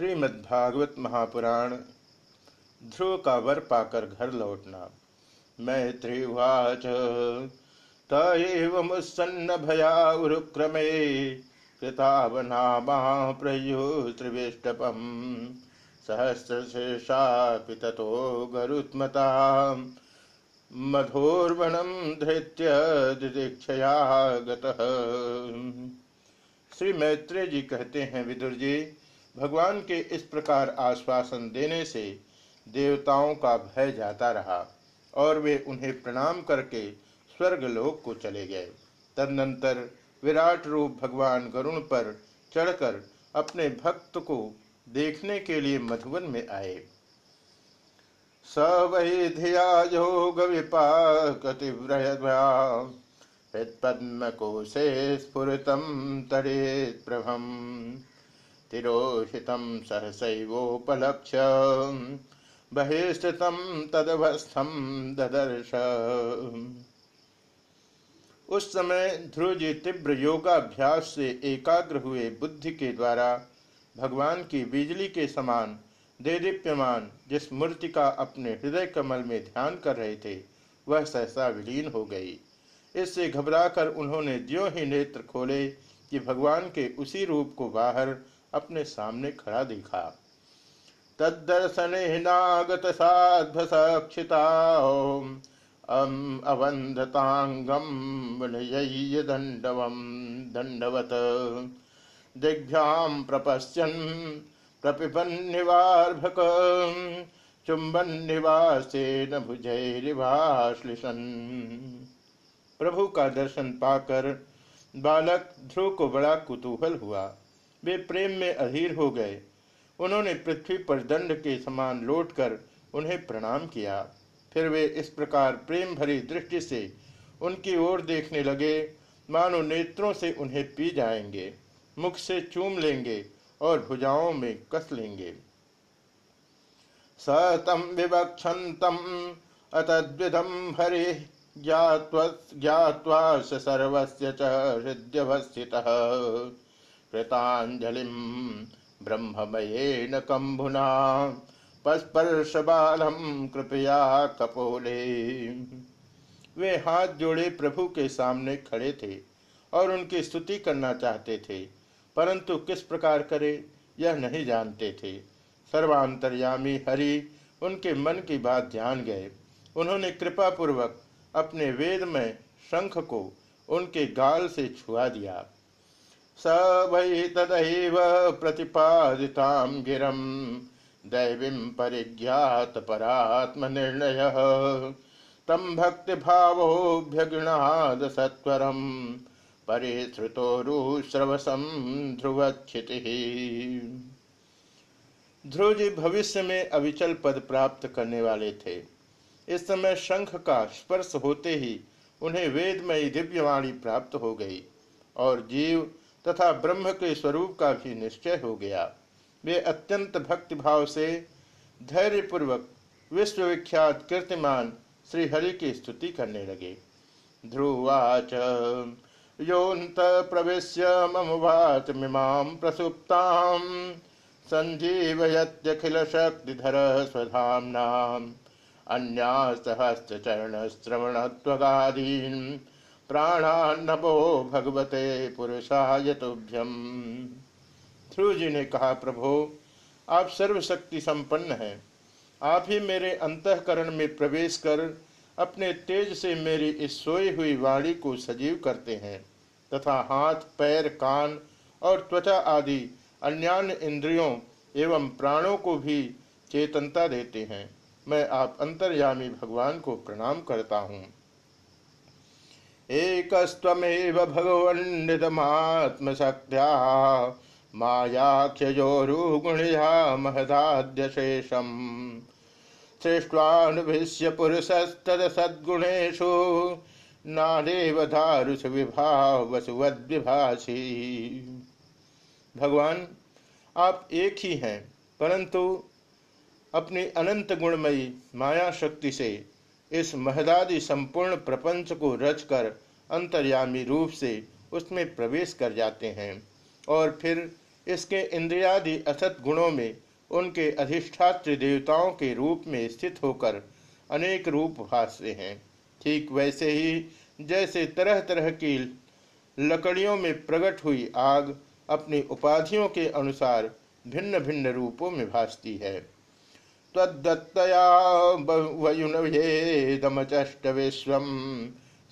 श्रीमद्भागवत महापुराण ध्रुव का वर पाकर घर लौटना। मैत्रीवाच तवमुत्सन्न भया उरुक्रमे, कृतावनामा प्रयो त्रिवेष्टपम। सहस्रशेषा ततो गरुत्मता। मधोर्वणम धृत्य दिदीक्षया गतः। श्री मैत्रेय जी कहते हैं, विदुर जी भगवान के इस प्रकार आश्वासन देने से देवताओं का भय जाता रहा और वे उन्हें प्रणाम करके स्वर्ग लोक को चले गए। तदनंतर विराट रूप भगवान गरुण पर चढ़कर अपने भक्त को देखने के लिए मधुबन में आए। स वही धिया योग पद्म कोशे स्फुरतम तड़ेत प्रभम। तिरोहितं सहसैवोपलक्ष्य। बहिस्थितं तदवस्थम ददर्श। उस समय ध्रुव जी तीव्र योगाभ्यास से एकाग्र हुए बुद्धि के द्वारा भगवान की बिजली के समान देदीप्यमान, जिस मूर्ति का अपने हृदय कमल में ध्यान कर रहे थे, वह सहसा विलीन हो गई। इससे घबराकर उन्होंने ज्यो ही नेत्र खोले कि भगवान के उसी रूप को बाहर अपने सामने खड़ा देखा। तदर्शन नागत अवंधतांगम दंडवम दंडवत दिग्भ्याम प्रपश्यन चुंबन भुजैरिभाश्लिशन प्रभु का दर्शन पाकर बालक ध्रुव को बड़ा कुतूहल हुआ। वे प्रेम में अधीर हो गए। उन्होंने पृथ्वी पर दंड के समान लौटकर उन्हें प्रणाम किया। फिर वे इस प्रकार प्रेम भरी दृष्टि से उनकी ओर देखने लगे, मानो नेत्रों से उन्हें पी जाएँगे, मुख से चूम लेंगे और भुजाओं में कस लेंगे। सतम विवक्षतम अतद्विधम हरे ज्ञावा सर्वस्य च कृतांजलिम ब्रह्ममयेन कंभुना पस्पर्शबालम कृपया कपोले। वे हाथ जोड़े प्रभु के सामने खड़े थे और उनकी स्तुति करना चाहते थे, परंतु किस प्रकार करे, यह नहीं जानते थे। सर्वांतर्यामी हरि उनके मन की बात जान गए। उन्होंने कृपा पूर्वक अपने वेद में शंख को उनके गाल से छुआ दिया। स वै तदैव प्रतिपादितां गिरं दैवीं परिज्ञातपरात्मनिर्णयः तं भक्तिभावोऽभ्यगृणाद सत्वरं परिश्रुतोरुश्रवसं ध्रुवक्षितिः ध्रुव जी भविष्य में अविचल पद प्राप्त करने वाले थे। इस समय शंख का स्पर्श होते ही उन्हें वेदमयी दिव्यवाणी प्राप्त हो गई और जीव तथा ब्रह्म के स्वरूप का भी निश्चय हो गया। वे अत्यंत भक्तिभाव से, धैर्यपूर्वक, विश्वविख्यात, कीर्तिमान श्रीहरि की स्तुति करने लगे। ध्रुवाच योन्त प्रवेश मम वाच मिमां प्रसुप्तां सञ्जीवयत्यखिल शक्तिधर स्वधाम्नाम् अन्यासहस्रचरणश्रवणत्वगादीन् प्राणान्नभो भगवते पुरुषाय तुभ्यम ध्रुव जी ने कहा, प्रभो, आप सर्वशक्ति संपन्न हैं। आप ही मेरे अंतकरण में प्रवेश कर अपने तेज से मेरी इस सोई हुई वाणी को सजीव करते हैं, तथा हाथ, पैर, कान और त्वचा आदि अन्यान्य इंद्रियों एवं प्राणों को भी चेतनता देते हैं। मैं आप अंतर्यामी भगवान को प्रणाम करता हूँ। एकस्त्वमेव भगवन्निदमात्मशक्त्या मायाख्यजोरुगुणया महदाद्यशेषम् सृष्ट्वानुभिष्य पुरुषस्तदसद्गुणेषु। नादेव विभाव वसुवद्विभाषी भगवान, आप एक ही हैं, परंतु अपनी अनंत गुणमयी माया शक्ति से इस महदादि संपूर्ण प्रपंच को रचकर अंतर्यामी रूप से उसमें प्रवेश कर जाते हैं और फिर इसके इंद्रियादि असत गुणों में उनके अधिष्ठात्र देवताओं के रूप में स्थित होकर अनेक रूप भाषते हैं। ठीक वैसे ही जैसे तरह तरह की लकड़ियों में प्रकट हुई आग अपनी उपाधियों के अनुसार भिन्न भिन्न रूपों में भासती है। विश्व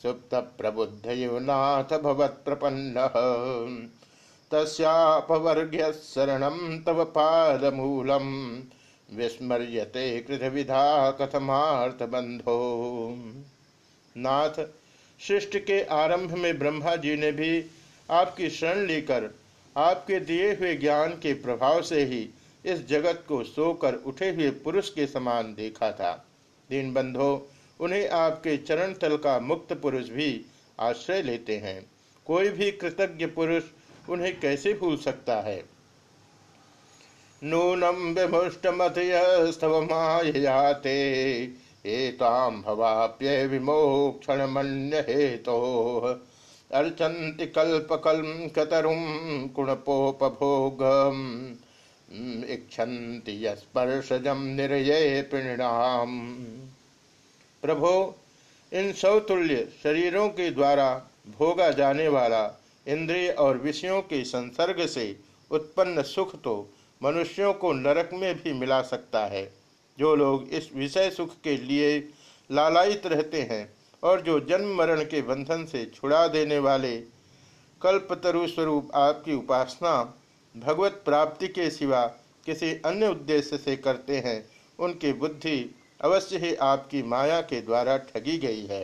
सुप्त प्रबुद्ध युनाथ भवत प्रपन्न तस्यापवर्ग्य शरण तव पादमूलम विस्मर्यते कृतविधा कथमार्थ बंधो नाथ, सृष्टि के आरंभ में ब्रह्मा जी ने भी आपकी शरण लेकर आपके दिए हुए ज्ञान के प्रभाव से ही इस जगत को सोकर उठे हुए पुरुष के समान देखा था। दीन बंधो उन्हें आपके चरण तल का मुक्त पुरुष भी आश्रय लेते हैं। कोई भी कृतज्ञ पुरुष उन्हें कैसे भूल सकता है? नूनम विमुष्टमतस्तव मायाते एताम भवाप्य विमोक्षण मन्य हेतो अर्चन्ति कल्पकल्म कतरुम कुणपोपभोगम। इच्छन्ति यस्पर्शजम निर्ये परिणाम प्रभो, इन सौतुल्य शरीरों के द्वारा भोगा जाने वाला इंद्रिय और विषयों के संसर्ग से उत्पन्न सुख तो मनुष्यों को नरक में भी मिला सकता है। जो लोग इस विषय सुख के लिए लालायित रहते हैं और जो जन्म मरण के बंधन से छुड़ा देने वाले कल्पतरु स्वरूप आपकी उपासना भगवत प्राप्ति के सिवा किसी अन्य उद्देश्य से करते हैं, उनकी बुद्धि अवश्य ही आपकी माया के द्वारा ठगी गई है।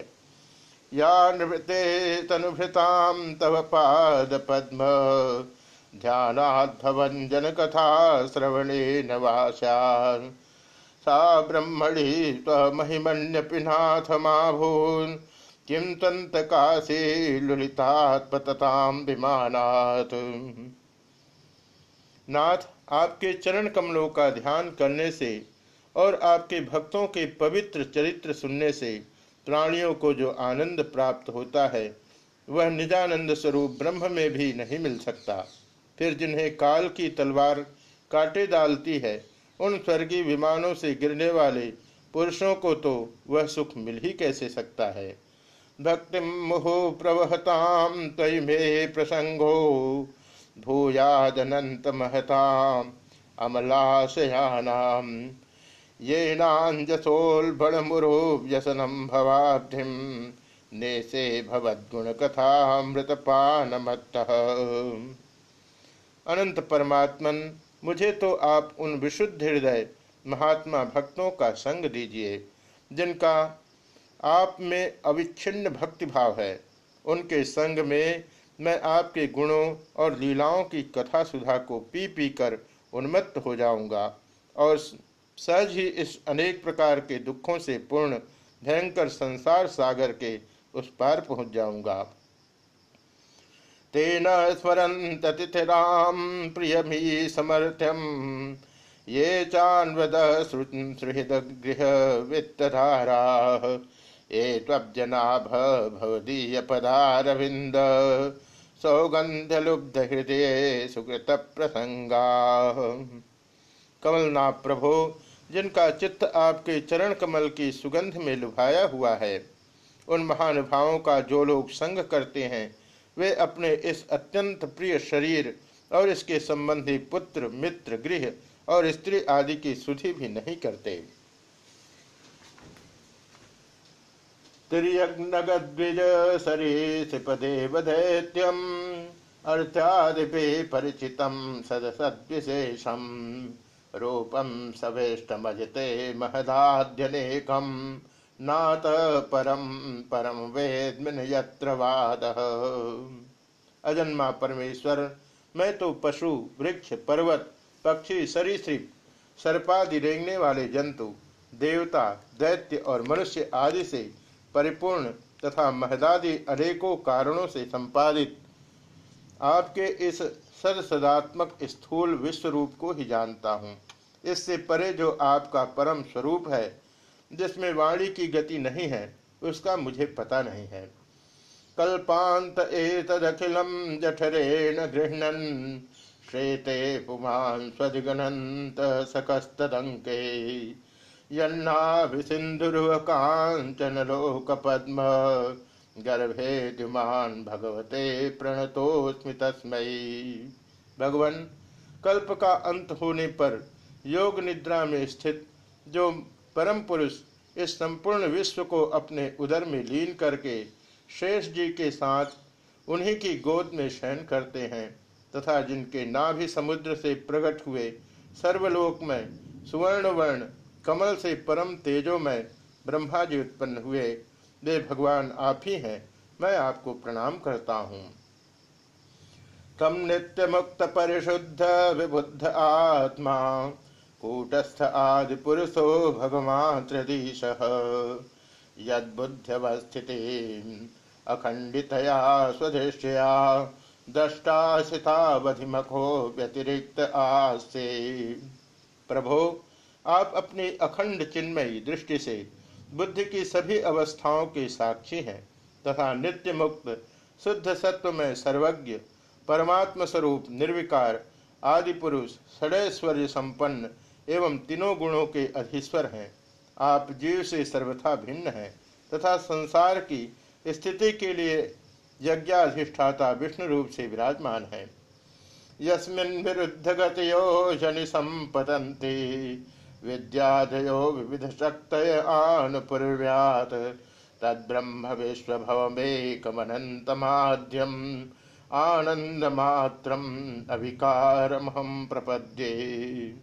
या नृते तनुभृताम तव पाद पद्म ध्यानाध्वंजन कथा श्रवणे नवास्यान सा ब्रह्मणि त्वमहिमन्यपिनाथ माभून् किं तन्तकासे लुलितात्पतताम विमानात्। नाथ आपके चरण कमलों का ध्यान करने से और आपके भक्तों के पवित्र चरित्र सुनने से प्राणियों को जो आनंद प्राप्त होता है, वह निजानंद स्वरूप ब्रह्म में भी नहीं मिल सकता। फिर जिन्हें काल की तलवार काटे डालती है, उन स्वर्गीय विमानों से गिरने वाले पुरुषों को तो वह सुख मिल ही कैसे सकता है? भक्ति मुहु प्रवहताम तय मे प्रसंगो भूयादनंत महताम अमलाशयानाम। ये नाजसोलभमुरो व्यसनम भवाब्धिम नेसे भवद्गुण कथामृतपानमत्त अनंत परमात्मन, मुझे तो आप उन विशुद्ध हृदय महात्मा भक्तों का संग दीजिए, जिनका आप में अविच्छिन्न भक्ति भाव है। उनके संग में मैं आपके गुणों और लीलाओं की कथा सुधा को पी पी कर उन्मत्त हो जाऊँगा और सहज ही इस अनेक प्रकार के दुखों से पूर्ण, भयंकर संसार सागर के उस पार पहुँच जाऊँगा। तेन स्मरन्त तिथिराम प्रियमी समर्थ्यम, ये चान्वद सुहृद गृह वित्तधारा, ये त्वब्जनाभ भवदीय पदारविंद सौगंधलुब्ध हृदय सुकृत प्रसंगा कमलनाथ प्रभो, जिनका चित्त आपके चरण कमल की सुगंध में लुभाया हुआ है, उन महानुभावों का जो लोग संग करते हैं, वे अपने इस अत्यंत प्रिय शरीर और इसके संबंधी पुत्र, मित्र, गृह और स्त्री आदि की सुधि भी नहीं करते। तिर्यग्नगद्विज सरीसपदेव दैत्यम अर्थादिपे परिचितम सदसद्विशेषम रूपम सवेष्टमजते महदाध्यनेकम नात परम परम वेदमिन यत्र अजन्मा परमेश्वर, मैं तो पशु, वृक्ष, पर्वत, पक्षी, सरीसृप, सर्पादि रेंगने वाले जंतु, देवता, दैत्य और मनुष्य आदि से परिपूर्ण तथा महदादि अनेकों कारणों से संपादित। आपके इस सद सदात्मक स्थूल विश्व रूप को ही जानता हूँ। इससे परे जो आपका परम स्वरूप है, जिसमें वाणी की गति नहीं है, उसका मुझे पता नहीं है। कल्पांत एतदखिलम जठरेण गृहणन, श्वेते पुमान् स्वधिगणन्त सकस्तदङ्के यन्नाभिसिन्धुरुवकाञ्चनलोकपद्म गर्भे द्युमान भगवते प्रणतोस्मि तस्मै। भगवन, कल्प का अंत होने पर योग निद्रा में स्थित जो परम पुरुष इस संपूर्ण विश्व को अपने उदर में लीन करके शेष जी के साथ उन्हीं की गोद में शयन करते हैं तथा जिनके नाभि समुद्र से प्रकट हुए सर्वलोक में सुवर्ण वर्ण कमल से परम तेजोमय ब्रह्मा जी उत्पन्न हुए। वे भगवान आप ही हैं, मैं आपको प्रणाम करता हूँ। तम नित्य मुक्त परिशुद्ध विबुद्ध आत्मा, कूटस्थ आदि पुरुषो भगवान त्रिदीश। यदुद्ध्यवस्थिति अखंडितया स्वदृष्टया दष्टाशितावधिमखो व्यतिरिक्त आसे प्रभो आप अपनी अखंड चिन्मयी दृष्टि से बुद्धि की सभी अवस्थाओं के साक्षी हैं, तथा नित्य मुक्त शुद्ध सत्व में सर्वज्ञ परमात्म स्वरूप निर्विकार आदि पुरुष षडैश्वर्य संपन्न एवं तीनों गुणों के अधीश्वर हैं। आप जीव से सर्वथा भिन्न हैं, तथा संसार की स्थिति के लिए यज्ञाधिष्ठाता विष्णु रूप से विराजमान है। यस्मिन विरुद्ध गतयो शनि संपतंते विद्यादयो विविध शक्त आनुपूर्व्यात। तद्ब्रह्म विश्वभवमेकमनन्तमाद्यम्। आनंदमात्रम अभिकारम हम प्रपद्ये।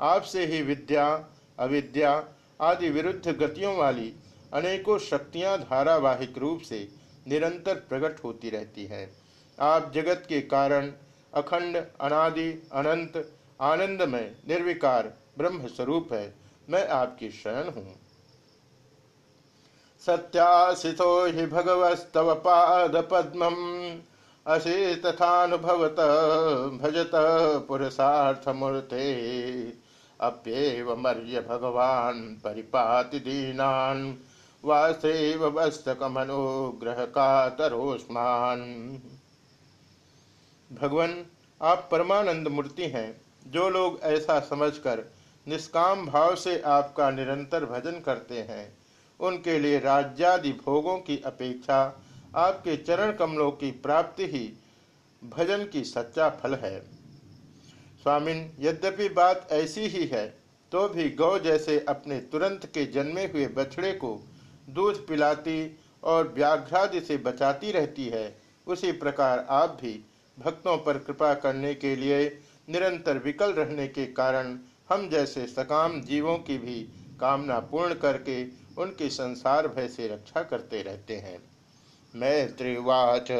आपसे ही विद्या, अविद्या आदि विरुद्ध गतियों वाली अनेकों शक्तियाँ धारावाहिक रूप से निरंतर प्रकट होती रहती हैं। आप जगत के कारण अखंड, अनादि, अनंत, आनंदमय, निर्विकार ब्रह्म स्वरूप है। मैं आपकी शरण हूँ। सत्याशितो हि भगवस्तव पाद पद्म असी तथानुभवत भजत पुरुषार्थमूर्ते। अप्येव मर्य भगवान परिपाति दीनान वासेव वस्तकमनुग्रह कातरोस्मान भगवान, आप परमानंद मूर्ति हैं। जो लोग ऐसा समझकर निष्काम भाव से आपका निरंतर भजन करते हैं। उनके लिए राज्यादि भोगों की अपेक्षा आपके चरण कमलों की प्राप्ति ही भजन की सच्चा फल है। स्वामिन, यद्यपि बात ऐसी ही है तो भी गौ जैसे अपने तुरंत के जन्मे हुए बछड़े को दूध पिलाती और व्याघ्रादि से बचाती रहती है, उसी प्रकार आप भी भक्तों पर कृपा करने के लिए निरंतर विकल रहने के कारण हम जैसे सकाम जीवों की भी कामना पूर्ण करके उनकी संसार भय से रक्षा करते रहते हैं। मैत्रिवाच।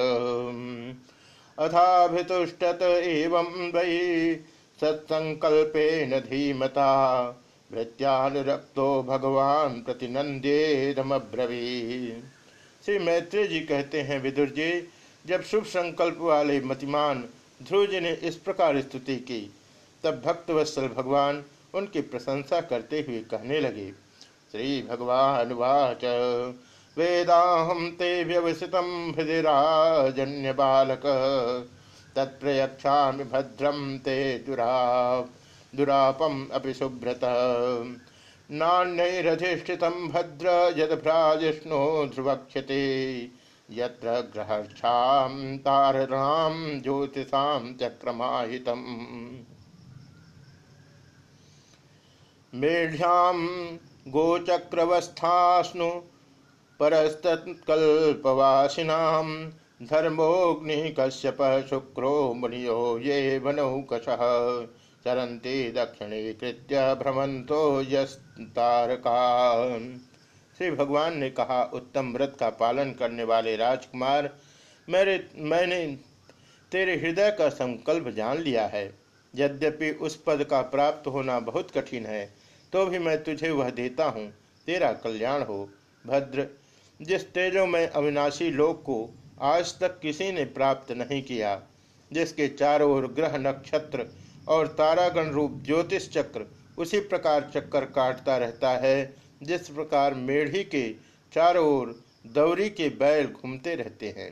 अथाभितुष्टत एवं वै सत्संकल्पेन धीमता, भृत्यानुरक्तो भगवान प्रतिनंदेदमब्रवी श्री मैत्री जी कहते हैं, विदुर जी, जब शुभ संकल्प वाले मतिमान ध्रुव जी ने इस प्रकार स्तुति की तब भक्तवत्सल भगवान उनकी प्रशंसा करते हुए कहने लगे, श्री भगवान वाच। वेदाहम ते व्यवसित हृदयराजन्य बालक। तत्प्रयक्षा भद्रम ते दुरा, दुरापम अपि सुब्रत नान्यधिष्ठित भद्र यद भ्राजिष्णु ध्रुवक्षते। यत्र ग्रहक्षाम तारणाम ज्योतिषाम चक्रमाहितम। मेढ्याम गोचक्रवस्थास्नु परस्तत्कल्पवासिनाम धर्मोग्नि कश्यप शुक्रो मुनियो ये चरन्ति दक्षिणे कृत्य भ्रमंतो यस्तारका। श्री भगवान ने कहा, उत्तम व्रत का पालन करने वाले राजकुमार, मेरे, मैंने तेरे हृदय का संकल्प जान लिया है। यद्यपि उस पद का प्राप्त होना बहुत कठिन है तो भी मैं तुझे वह देता हूँ। तेरा कल्याण हो। भद्र, जिस तेजो में अविनाशी लोक को आज तक किसी ने प्राप्त नहीं किया, जिसके चारों ओर ग्रह नक्षत्र और तारागण रूप ज्योतिष चक्र, उसी प्रकार चक्कर काटता रहता है, जिस प्रकार मेढ़ी के चारों ओर दौरी के बैल घूमते रहते हैं।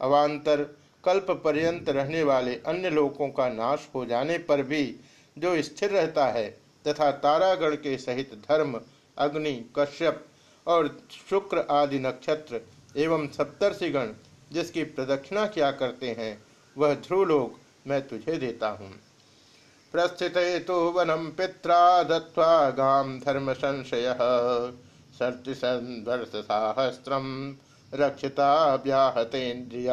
अवान्तर कल्प पर्यंत रहने वाले अन्य लोगों का नाश हो जाने पर भी जो स्थिर रहता है तथा तारागण के सहित धर्म, अग्नि, कश्यप और शुक्र आदि नक्षत्र एवं सप्तर्षिगण जिसकी प्रदक्षिणा क्या करते हैं, वह ध्रुवलोक मैं तुझे देता हूँ। प्रस्थित तो वनम पित्रा दत्वा गाम धर्म संशय साहस्रम रक्षिता व्याहतेन्द्रिय।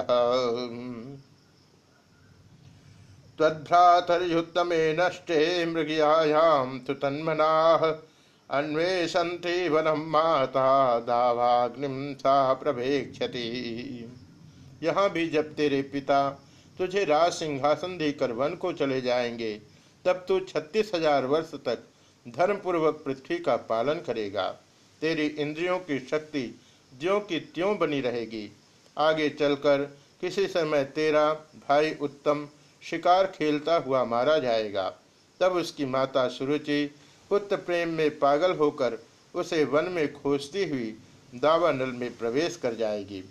तद्भ्रातर्युत्तमे नष्टे मृगियायां तु तन्मनाः अन्वेषन्ति वनम माता दावाग्निम सा प्रभेक्षति। यहाँ भी जब तेरे पिता तुझे राज सिंहासन देकर वन को चले जाएँगे, तब तू छत्तीस हज़ार वर्ष तक धर्मपूर्वक पृथ्वी का पालन करेगा। तेरी इंद्रियों की शक्ति ज्यों की त्यों बनी रहेगी। आगे चलकर किसी समय तेरा भाई उत्तम शिकार खेलता हुआ मारा जाएगा। तब उसकी माता सुरुचि पुत्र प्रेम में पागल होकर उसे वन में खोजती हुई दावानल में प्रवेश कर जाएगी।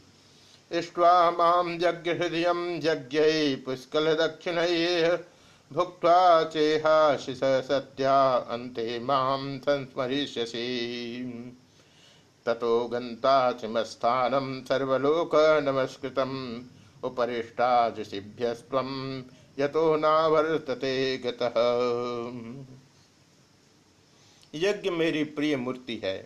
इष्ट्वा माम यज्ञ हृदय यज्ञ पुष्कल दक्षिण भुक्त्वा चेहाशिष सत्या अंते माम संस्मरिष्यसि। ततो गन्तासिमस्थानं सर्वलोक नमस्कृतम् उपरिष्टादृशिभ्यस्त्वं यतो नावर्तते गतः। यज्ञ मेरी प्रिय मूर्ति है।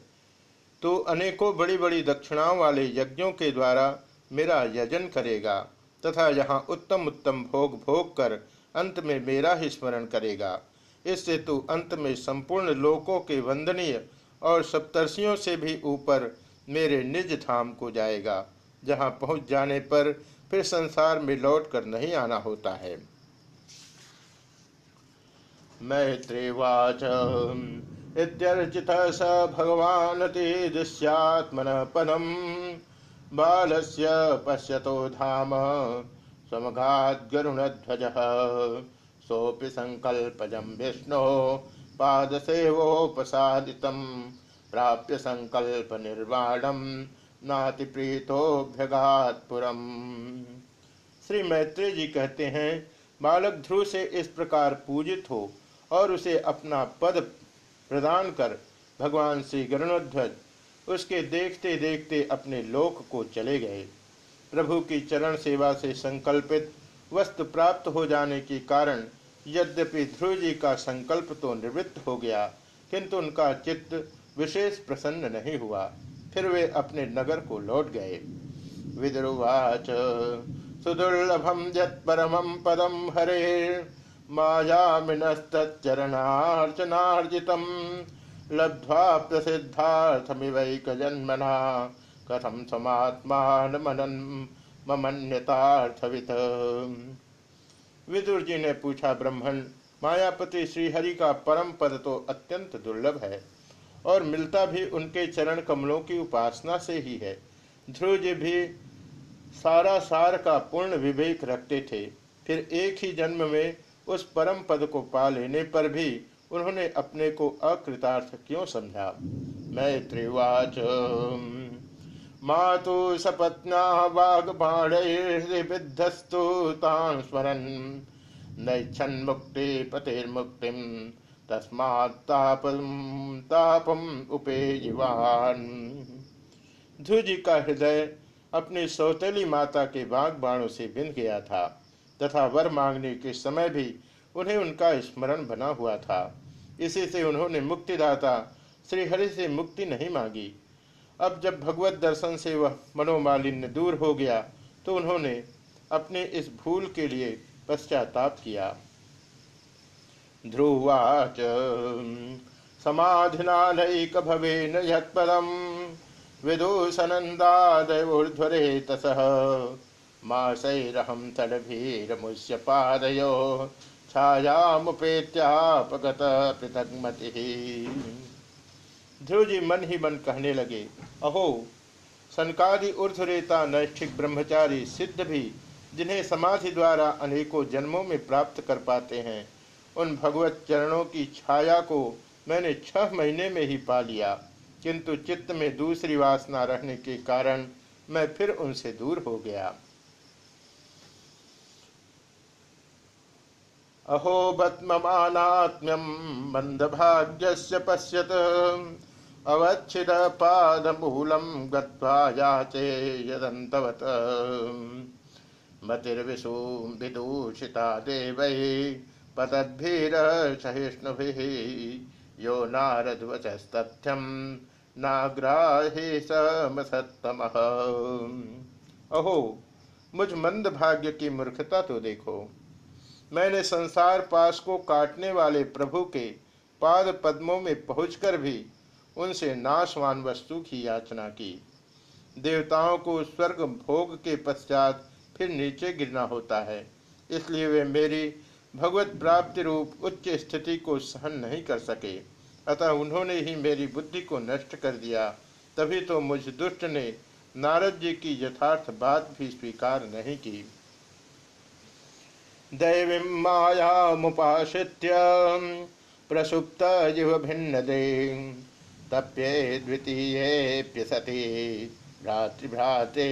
तो अनेकों बड़ी बड़ी दक्षिणाओं वाले यज्ञों के द्वारा मेरा यजन करेगा तथा यहाँ उत्तम उत्तम भोग भोग कर अंत में मेरा ही स्मरण करेगा। इससे तू अंत में संपूर्ण लोकों के वंदनीय और सप्तर्षियों से भी ऊपर मेरे निज धाम को जाएगा, जहाँ पहुँच जाने पर फिर संसार में लौट कर नहीं आना होता है। मैत्रेवाच। इत्यर्चित स भगवान दृश्यात्मन पदम बालस्य पश्यतो धाम समघाद्गरुणध्वज सोऽपि सङ्कल्पजं विष्णो पादसेवोपसादितं प्राप्य सङ्कल्पनिर्वाणं नातिप्रीतोभ्यगात्पुरम् श्री मैत्री जी कहते हैं, बालक ध्रुव से इस प्रकार पूजित हो। और उसे अपना पद प्रदान कर भगवान श्री गरुणध्वज उसके देखते देखते अपने लोक को चले गए। प्रभु की चरण सेवा से संकल्पित वस्तु प्राप्त हो जाने के कारण यद्यपि ध्रुव जी का संकल्प तो निवृत्त हो गया, किंतु उनका चित्त विशेष प्रसन्न नहीं हुआ। फिर वे अपने नगर को लौट गए। विद्रुवाच सुदुर्लभम परम पदम हरे। मायामिनस्तच्चरणार्चनार्जितम्। लब्ध्वा प्रसिद्धार्थमिवैक जन्मना कथम समात्मान मनन ममन्यतार्थवित। विदुर जी ने पूछा, ब्रह्मण, मायापति श्रीहरि का परम पद तो अत्यंत दुर्लभ है और मिलता भी उनके चरण कमलों की उपासना से ही है। ध्रुव जी भी सारा सार का पूर्ण विवेक रखते थे। फिर एक ही जन्म में उस परम पद को पा लेने पर भी उन्होंने अपने को अकृतार्थ क्यों समझा? मैत्रिवाच, मातु सपत्ना वाग्बाणैर्विद्धस्तु तान् स्मरन्। नैच्छन् मुक्ति पतिर्मुक्तिं, तस्मात् तापम उपेयवान ध्रुजी का हृदय अपनी सौतेली माता के बाग बाणों से बिंद गया था। तथा वर मांगने के समय भी उन्हें उनका स्मरण बना हुआ था। इसी से उन्होंने मुक्तिदाता श्रीहरि से मुक्ति नहीं मांगी। अब जब भगवत दर्शन से वह मनोमालिन्य दूर हो गया तो उन्होंने अपने इस भूल के लिए पश्चाताप किया। ध्रुवाच समाधिनालैक भवेन यत्पदम विदूषनन्दादयोर्ध्वरे तसः मासैरहं तडभीरमुष्य पादयो छायामुपेत्यापगत पृथग्मति। ध्रुव जी मन ही मन कहने लगे, अहो, सनकादि ऊर्धरेता नैष्ठिक ब्रह्मचारी सिद्ध भी जिन्हें समाधि द्वारा अनेकों जन्मों में प्राप्त कर पाते हैं, उन भगवत चरणों की छाया को मैंने छह महीने में ही पा लिया, किंतु चित्त में दूसरी वासना रहने के कारण मैं फिर उनसे दूर हो गया। अहो बत्ममानात्म्यम मंदभाग्यस्य पश्यत। अवच्छिद पादमूलम गत्वा याचे यदन्तवत। मतिर्विशु विदूषिता देवै पतद्भिर सहिष्णुभिः यो नारदवचस्तथ्यम नाग्राही समसत्तम। अहो, मुझ मंद भाग्य की मूर्खता तो देखो। मैंने संसार पास को काटने वाले प्रभु के पाद पद्मों में पहुंचकर भी उनसे नाशवान वस्तु की याचना की। देवताओं को स्वर्ग भोग के पश्चात फिर नीचे गिरना होता है, इसलिए वे मेरी भगवत प्राप्ति रूप उच्च स्थिति को सहन नहीं कर सके। अतः उन्होंने ही मेरी बुद्धि को नष्ट कर दिया, तभी तो मुझ दुष्ट ने नारद जी की यथार्थ बात भी स्वीकार नहीं की। दैवी माया मुपाश्रित्य प्रसुप्त जिव भिन्न दे तप्ये द्वितीय सती भ्रातृभ्राते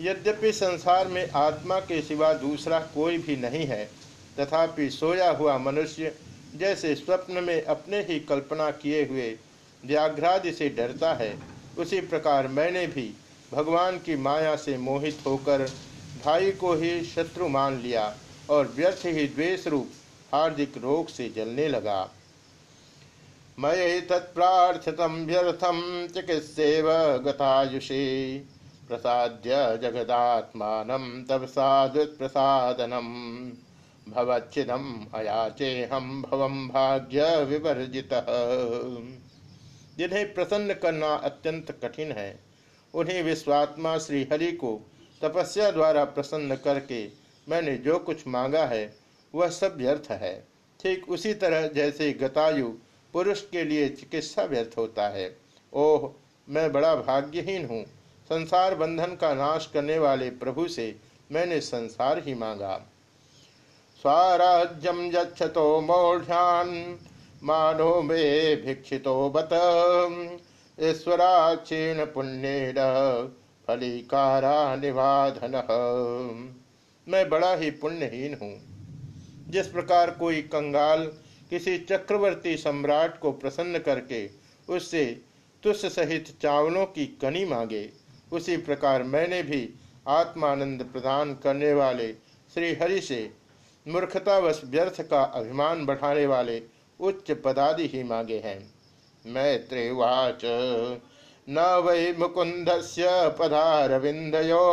यद्यपि संसार में आत्मा के सिवा दूसरा कोई भी नहीं है, तथापि सोया हुआ मनुष्य जैसे स्वप्न में अपने ही कल्पना किए हुए व्याघ्रादि से डरता है, उसी प्रकार मैंने भी भगवान की माया से मोहित होकर भाई को ही शत्रु मान लिया और व्यर्थ ही द्वेष रूप हार्दिक रोग से जलने लगा। मय तत्प्रार्थित व्यर्थम चिकित्सेव गतायुषी। प्रसाद्य जगदात्मान तब साधुप्रसादनम भवच्छिदम अयाचे हम भवम भाग्य विवर्जित। जिन्हें प्रसन्न करना अत्यंत कठिन है उन्हें विश्वात्मा श्री हरि को तपस्या द्वारा प्रसन्न करके मैंने जो कुछ मांगा है, वह सब व्यर्थ है। ठीक उसी तरह जैसे गतायु पुरुष के लिए चिकित्सा व्यर्थ होता है। ओह, मैं बड़ा भाग्यहीन हूँ। संसार बंधन का नाश करने वाले प्रभु से मैंने संसार ही मांगा। स्वराज्यम यक्षतो मौढ़्यान, मानो मे भिक्षितो बत। ईश्वराक्षीण पुण्येन फलीकारा निवाधन। मैं बड़ा ही पुण्यहीन हूँ। जिस प्रकार कोई कंगाल किसी चक्रवर्ती सम्राट को प्रसन्न करके उससे तुष सहित चावलों की कनी मांगे, उसी प्रकार मैंने भी आत्मानंद प्रदान करने वाले श्री हरि से मूर्खतावश व्यर्थ का अभिमान बढ़ाने वाले उच्च पदादि ही मांगे हैं। मैत्रेवाच। न वै मुकुंद से पदारविंदयो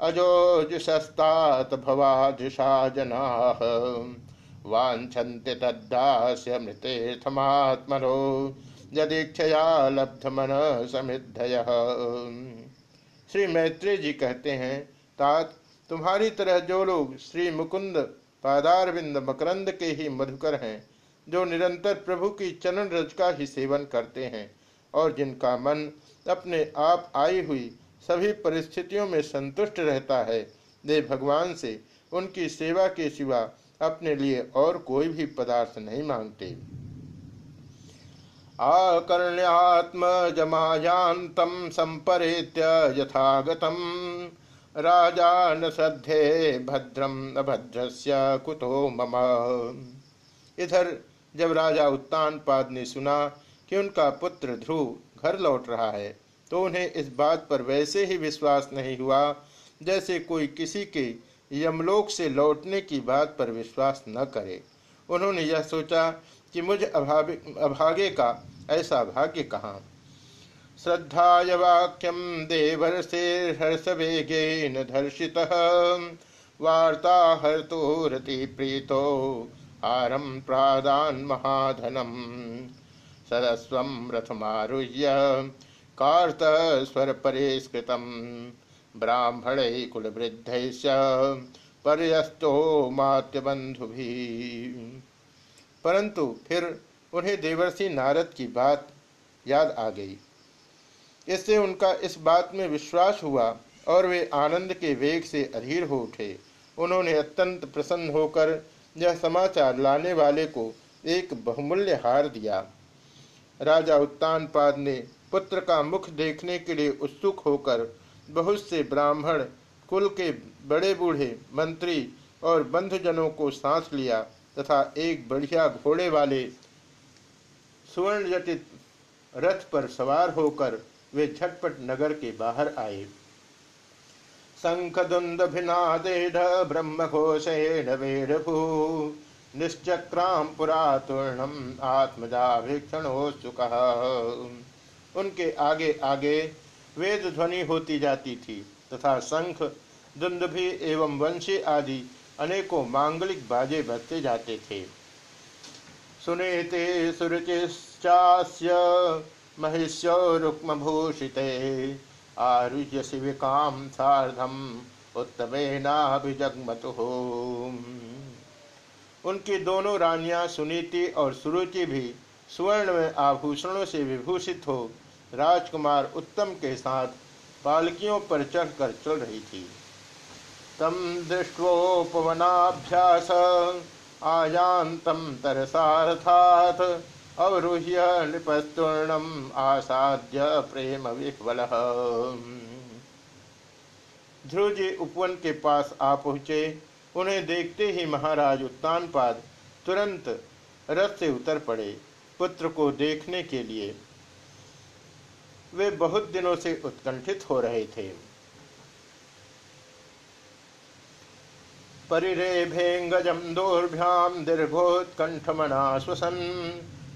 अजोजुषस्तात भवाजुषा जना वाछन्ति तद्दास्य मृतेर्थमात्मनो यदीक्षया मन समृद्धय श्री मैत्री जी कहते हैं, तात, तुम्हारी तरह जो लोग श्री मुकुंद, पादारविंद, मकरंद के ही मधुकर हैं जो निरंतर प्रभु की चरण रज का ही सेवन करते हैं और जिनका मन अपने आप आई हुई सभी परिस्थितियों में संतुष्ट रहता है, वे भगवान से उनकी सेवा के सिवा अपने लिए और कोई भी पदार्थ नहीं मांगते। आकर्ण्यात्म जमायांतम संपरेत्य यथागतम। राजा न श्रद्धे भद्रम अभद्रस्य कुतो मम। इधर जब राजा उत्तान पाद ने सुना कि उनका पुत्र ध्रुव घर लौट रहा है तो उन्हें इस बात पर वैसे ही विश्वास नहीं हुआ जैसे कोई किसी के यमलोक से लौटने की बात पर विश्वास न करे। उन्होंने यह सोचा कि मुझ अभागे का ऐसा भाग्य कहाँ? श्रद्धाय वाक्यम देवर्षिर्हर्षवेगेन धर्षितः वार्ता हर्तोरति प्रीतो हारम प्रादान महाधनम सरस्वम रथमारुह्य कार्त स्वर परेस्कृतम ब्राह्मण कुलवृद्ध पर्यस्तो मात्यबंधु भी परंतु फिर उन्हें देवर्षि नारद की बात याद आ गई। इससे उनका इस बात में विश्वास हुआ और वे आनंद के वेग से अधीर हो उठे। उन्होंने अत्यंत प्रसन्न होकर यह समाचार लाने वाले को एक बहुमूल्य हार दिया। राजा उत्तानपाद ने पुत्र का मुख देखने के लिए उत्सुक होकर बहुत से ब्राह्मण, कुल के बड़े बूढ़े मंत्री और बंधुजनों को सांस लिया तथा एक बढ़िया घोड़े वाले सुवर्ण जटित रथ पर सवार होकर वे झटपट नगर के बाहर आए। शंख दुंद भिनादेढ़ ब्रह्म घोषेण वेड़भू निश्चक्राम पुरातूर्णम आत्मजाभिक्षणोत्सुक उनके आगे आगे वेद ध्वनि होती जाती थी, तथा शंख दुंदभि एवं वंशी आदि अनेकों मांगलिक बाजे बजते जाते थे। सुनेते सुरुचिश्चास्य महिष्यो रुक्मभूषिते। आरुह्य शिविकां सार्धम उत्तमेनाभिजगमतु। उनकी दोनों रानियाँ सुनीति और सुरुचि भी स्वर्ण में आभूषणों से विभूषित हो राजकुमार उत्तम के साथ पालकियों पर चढ़कर चल रही थी। तम दृष्टोपवनाभ्यास आयांतम तरसार्थात अवरुह्य नृपस्तूर्णम आसाध्य प्रेम विह्वल ध्रुव जी उपवन के पास आ पहुँचे। उन्हें देखते ही महाराज उत्तानपाद तुरंत रथ से उतर पड़े पुत्र को देखने के लिए। वे बहुत दिनों से उत्कंठित हो रहे थे।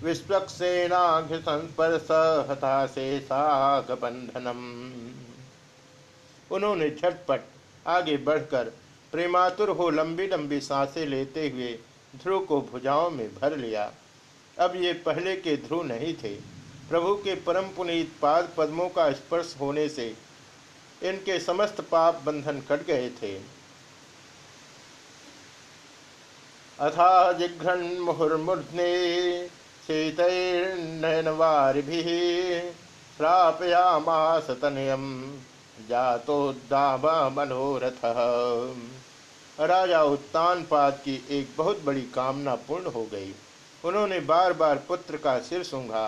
दोर्भ्यां दीर्घोत्कण्ठमना श्वसन् विश्वक्सेनाघ्यसंस्पर्श हताशेषागबन्धनम् उन्होंने झटपट आगे बढ़कर प्रेमातुर हो लंबी लंबी साँसें लेते हुए ध्रुव को भुजाओं में भर लिया। अब ये पहले के ध्रुव नहीं थे। प्रभु के परम पुनीत पाद पद्मों का स्पर्श होने से इनके समस्त पाप बंधन कट गए थे। अथा जिघ्रन्मुहुर्मूर्ध्ने शीतैर्नयनवारिभिः प्रापयामास तनयम् मनोरथ राजा उत्तान पाद की एक बहुत बड़ी कामना पूर्ण हो गई। उन्होंने बार बार पुत्र का सिर सूंघा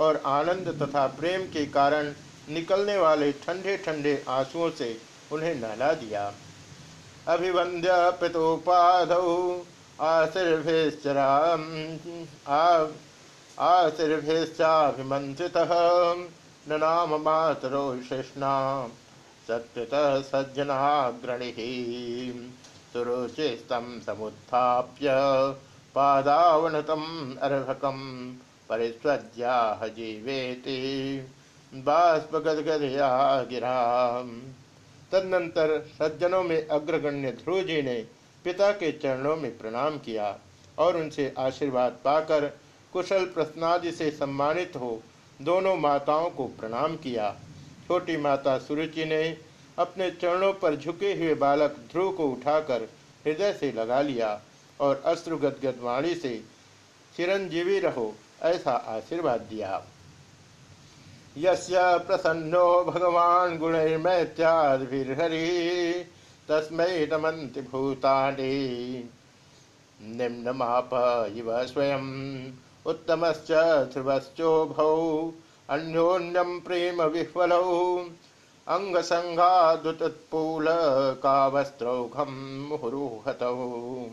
और आनंद तथा प्रेम के कारण निकलने वाले ठंडे ठंडे आंसुओं से उन्हें नहला दिया। अभिवंद्य पितोपाध आशीर्भिश्चाभिमंत्रितः नाम मातरो शेषणा सत्यतः सज्जनाग्रणिः सुरुचिस्तं समुत्थाप्य पादावनतम् अर्भकं परिस्वज्याह जीवेति बाष्पगदगदया गिरा तदनंतर सज्जनों में अग्रगण्य ध्रुव जी ने पिता के चरणों में प्रणाम किया और उनसे आशीर्वाद पाकर कुशल प्रश्नादि से सम्मानित हो, दोनों माताओं को प्रणाम किया। छोटी माता सुरुचि ने अपने चरणों पर झुके हुए बालक ध्रुव को उठाकर हृदय से लगा लिया और अश्रुगदगद वाणी से, चिरंजीवी रहो, ऐसा आशीर्वाद दिया। यस्य प्रसन्नो भगवान गुणैर्मैत्यादिभिर्हरि, तस्मै नमन्ति भूतानि। निम्नमाप इव स्वयम्। उत्तमश्च ध्रुवश्चोभौ अन्योन्यं प्रेम विह्वलौ। अङ्गसङ्घादुतत्पूलकावस्त्रौघं मुहुरुहतौ।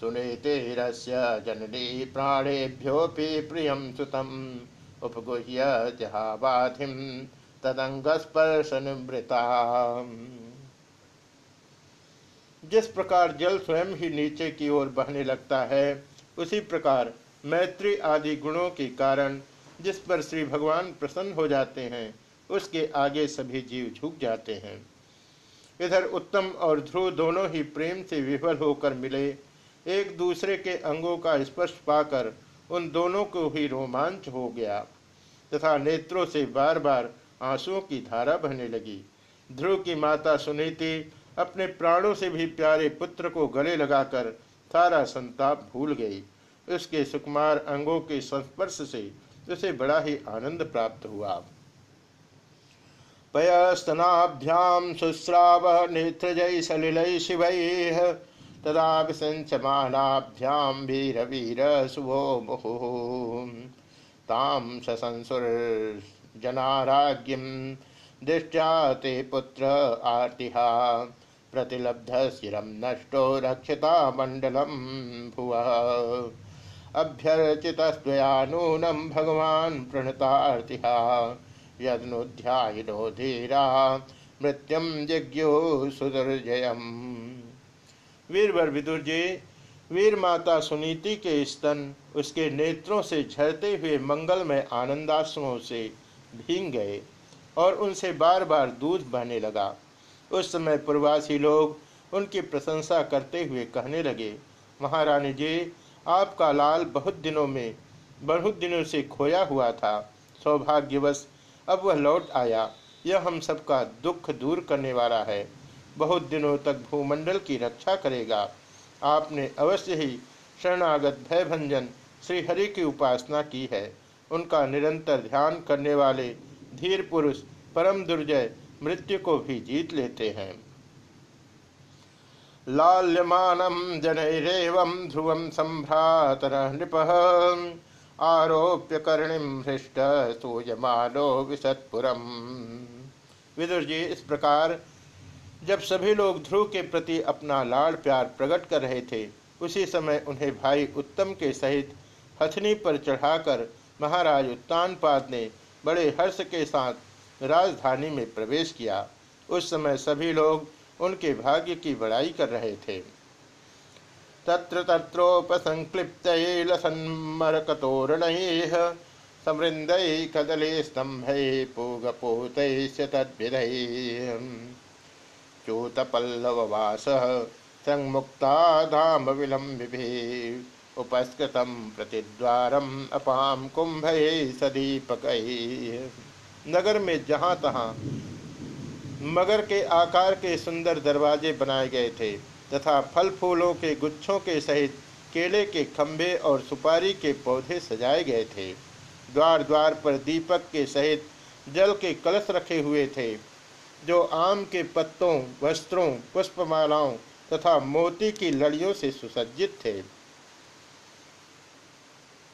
सुनेतेरस्य जननी प्राणेभ्योऽपि प्रियं सुतम्, उपगुह्य जहाबाधिं तदङ्गस्पर्शनिवृता जिस प्रकार जल स्वयं ही नीचे की ओर बहने लगता है, उसी प्रकार मैत्री आदि गुणों के कारण जिस पर श्री भगवान प्रसन्न हो जाते हैं, उसके आगे सभी जीव झुक जाते हैं। इधर उत्तम और ध्रुव दोनों ही प्रेम से विफल होकर मिले। एक दूसरे के अंगों का स्पर्श पाकर उन दोनों को ही रोमांच हो गया, तथा नेत्रों से बार बार आंसुओं की धारा बहने लगी। ध्रुव की माता सुनीति अपने प्राणों से भी प्यारे पुत्र को गले लगाकर सारा संताप भूल गई। उसके सुकुमार अंगों के संस्पर्श से उसे बड़ा ही आनंद प्राप्त हुआ। पयस्तनाभ्याम शुश्राव नेत्रजय सलिल शिव तदा विसंचमानाभ्याम वीर वीर शुभो मुहु। ताम ससंसुर जनाराज्ञम दृष्टा ते पुत्र आर्तिहा प्रतिलब्ध शिरम नष्टो रक्षता मंडलम भुव। अभ्यर्चितस्वयानूनम भगवान प्रणतार्तिहा यदनुध्यायिनो धीरा। मृत्युम यज्ञो सुदर्जयम। वीरवर विदुर जी, वीर माता सुनीति के स्तन उसके नेत्रों से झरते हुए मंगलमय आनंदाश्रमों से भींग गए और उनसे बार बार दूध बहने लगा। उस समय प्रवासी लोग उनकी प्रशंसा करते हुए कहने लगे, महारानी जी आपका लाल बहुत दिनों में, बहुत दिनों से खोया हुआ था। सौभाग्यवश अब वह लौट आया। यह हम सबका दुख दूर करने वाला है। बहुत दिनों तक भूमंडल की रक्षा करेगा। आपने अवश्य ही शरणागत भयभंजन श्रीहरि की उपासना की है। उनका निरंतर ध्यान करने वाले धीर पुरुष परम दुर्जय मृत्यु को भी जीत लेते हैं। लाल्यमानम जनैरेवं ध्रुवम संभ्रातर नृप। आरोप्य कर्णिम हृष्ट सूयमानो विशतपुरम विदुर जी इस प्रकार जब सभी लोग ध्रुव के प्रति अपना लाड़ प्यार प्रकट कर रहे थे, उसी समय उन्हें भाई उत्तम के सहित हथनी पर चढ़ाकर महाराज उत्तानपाद ने बड़े हर्ष के साथ राजधानी में प्रवेश किया। उस समय सभी लोग उनके भाग्य की बड़ाई कर रहे थे। तत्र तत्रोपसंक्लिप्त लसन्मरकतोरण समृंद कदले स्तंभ पूगपोत चूतपल्लववास संमुक्ता धाम विलंबिभे उपस्कृतम प्रतिद्वारम अपाम कुंभ सदीपक। नगर में जहाँ तहाँ मगर के आकार के सुंदर दरवाजे बनाए गए थे, तथा फल फूलों के गुच्छों के सहित केले के खंभे और सुपारी के पौधे सजाए गए थे। द्वार द्वार पर दीपक के सहित जल के कलश रखे हुए थे, जो आम के पत्तों, वस्त्रों, पुष्पमालाओं तथा मोती की लड़ियों से सुसज्जित थे।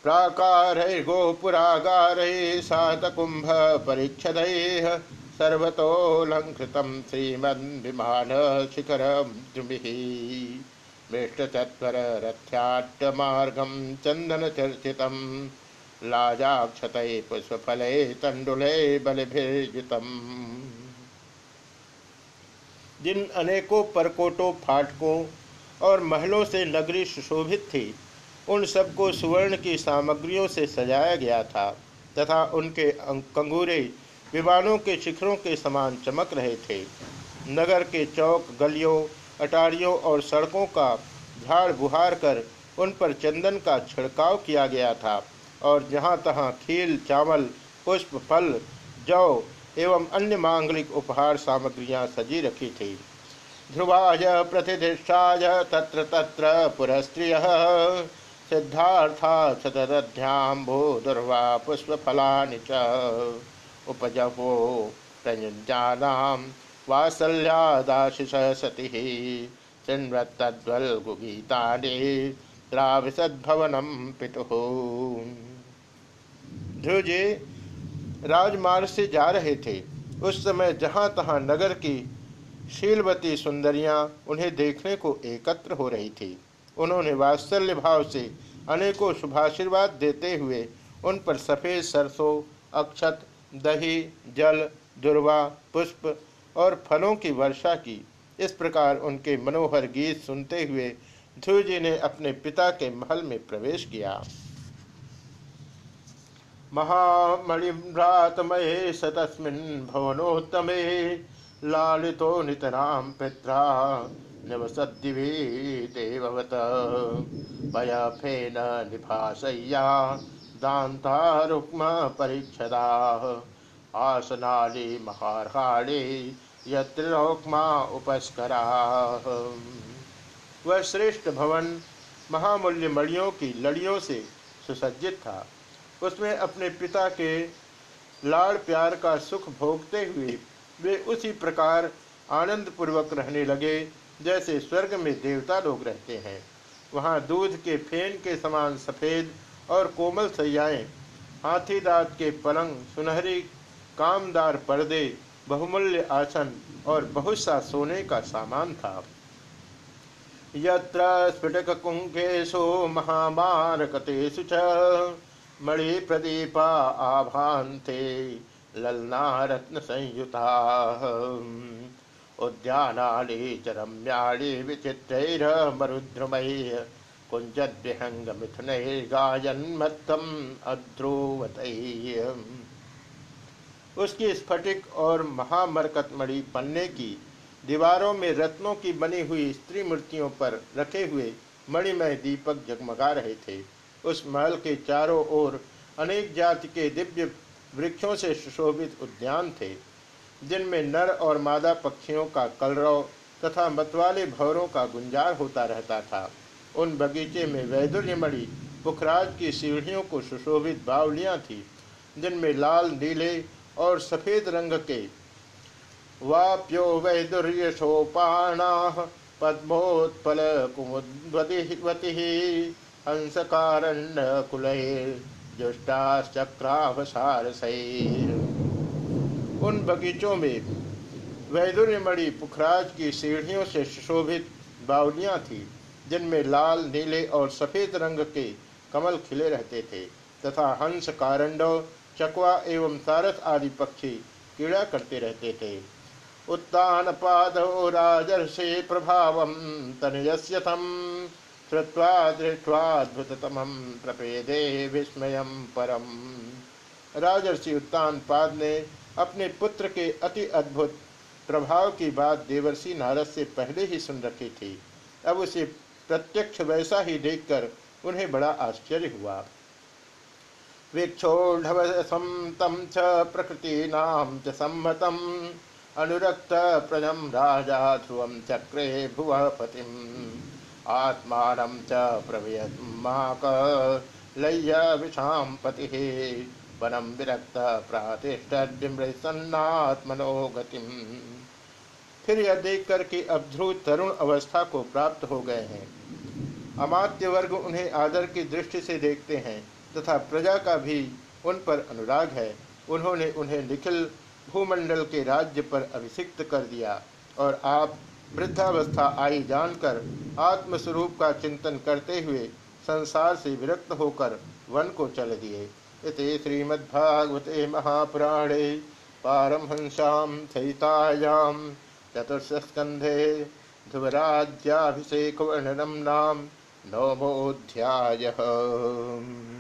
प्राकार गोपुरागार सात कुंभ परीक्षद सर्वतोलंकृत श्रीमन्मान शिखर मृष्टचत्वर रथ्याट्टमार्गम चंदन चर्चित लाजाक्षत पुष्पफल तंडुले बलिभिर्जितम जिन अनेकों परकोटों, फाटकों और महलों से नगरी सुशोभित थी, उन सबको सुवर्ण की सामग्रियों से सजाया गया था तथा उनके कंगूरे विमानों के शिखरों के समान चमक रहे थे। नगर के चौक, गलियों, अटारियों और सड़कों का झाड़ बुहार कर उन पर चंदन का छिड़काव किया गया था और जहाँ तहाँ खील, चावल, पुष्प, फल, जौ एवं अन्य मांगलिक उपहार सामग्रियाँ सजी रखी थी। ध्रुवाज प्रतिष्ठाय तत्र तत्र पुरस्त्रिय सिद्धार्था सतरध्याम्भो दुर्वा पुष्पफलानि च। उपजवो प्रयुञ्जानां वात्सल्यादाशिष सतिः चिन्वत्तद्वल्गुगीतानि राविसद्भवनं पितुः। ध्रुजे राजमार्ग से जा रहे थे। उस समय जहाँ तहाँ नगर की शीलवती सुंदरियाँ उन्हें देखने को एकत्र हो रही थी। उन्होंने वात्सल्य भाव से अनेकों शुभाशीर्वाद देते हुए उन पर सफ़ेद सरसों, अक्षत दही, जल दुर्वा पुष्प और फलों की वर्षा की। इस प्रकार उनके मनोहर गीत सुनते हुए ध्रुव जी ने अपने पिता के महल में प्रवेश किया। महामणिभ्रातमये स तस्मिन् भवनोत्तमे लालितो नितरां पित्रा निवसद्दिवि देववत। पयफेन निभासय्या दान्ता रुक्मपरीक्षदाः आसनाली महार्हाणी यत्रोक्मा उपस्कराः। वह श्रेष्ठ भवन महामूल्य मणियों की लड़ियों से सुसज्जित था। उसमें अपने पिता के लाड़ प्यार का सुख भोगते हुए वे उसी प्रकार आनंद पूर्वक रहने लगे, जैसे स्वर्ग में देवता लोग रहते हैं। वहाँ दूध के फेन के समान सफ़ेद और कोमल सैयाएँ, हाथी दांत के पलंग, सुनहरी कामदार पर्दे, बहुमूल्य आसन और बहुत सा सोने का सामान था। यत्र स्फटिक कुंकेशु महामारकतेषु च मणिप्रदीपा आभान्ते ललना रत्न संयुता उद्यानानि च रम्याणि विचित्रैर्मरुद्रमैः। कुञ्जद्विहङ्गमिथुनैर्गायन्मत्तम् अध्रुवतैः। उसकी स्फटिक और महामरकतमणि पन्ने की, दीवारों में रत्नों की बनी हुई स्त्री मूर्तियों पर रखे हुए मणिमय दीपक जगमगा रहे थे। उस महल के चारों ओर अनेक जाति के दिव्य वृक्षों से सुशोभित उद्यान थे, जिनमें नर और मादा पक्षियों का कलरव तथा मतवाले भवरों का गुंजार होता रहता था। उन बगीचे में वैदुर्यमणि पुखराज की सीढ़ियों को सुशोभित बावलियाँ थी, जिनमें लाल, नीले और सफ़ेद रंग के वाप्यो वैदुर्यशोपाणा पद्मोत्पल कुमुद्वती हंसकारण्य उन बगीचों में वैदुर्यमणि पुखराज की सीढ़ियों से सुशोभित बावलियाँ थी। जिनमें लाल, नीले और सफ़ेद रंग के कमल खिले रहते थे तथा हंस कारंडव चकवा एवं सारस आदि पक्षी क्रीड़ा करते रहते थे। उत्तान पाद राजर्षे प्रभाव तनयस्य श्रुवा दृष्टवाद्भुततम प्रपेदे विस्मय परम। राजर्षि उत्तान पाद ने अपने पुत्र के अति अद्भुत प्रभाव की बात देवर्षि नारद से पहले ही सुन रखी थी। अब उसे प्रत्यक्ष वैसा ही देखकर उन्हें बड़ा आश्चर्य हुआ। वीक्षोढवसं तं च सम्मतम्, अनुरक्त प्रजं राजा ध्रुवं चक्रे भुव पतिम् आत्मानं च प्रवयमाकलय्य विषां पतिः, वनं विरक्त प्रातिष्ठद्विमृसन्नात्मनो गतिम्। फिर यह देखकर कि अब ध्रुव तरुण अवस्था को प्राप्त हो गए हैं। अमात्य वर्ग उन्हें आदर की दृष्टि से देखते हैं, तथा प्रजा का भी उन पर अनुराग है। उन्होंने उन्हें निखिल भूमंडल के राज्य पर अभिषिक्त कर दिया, और आप वृद्धावस्था आई जानकर आत्मस्वरूप का चिंतन करते हुए संसार से विरक्त होकर वन को चल दिए। इति श्रीमद्भागवते महापुराणे पारमहंस्यां सहितायां चतुर्थस्कन्धे ध्रुवराज्याभिषेक वर्णनम नाम। नवमोऽध्यायः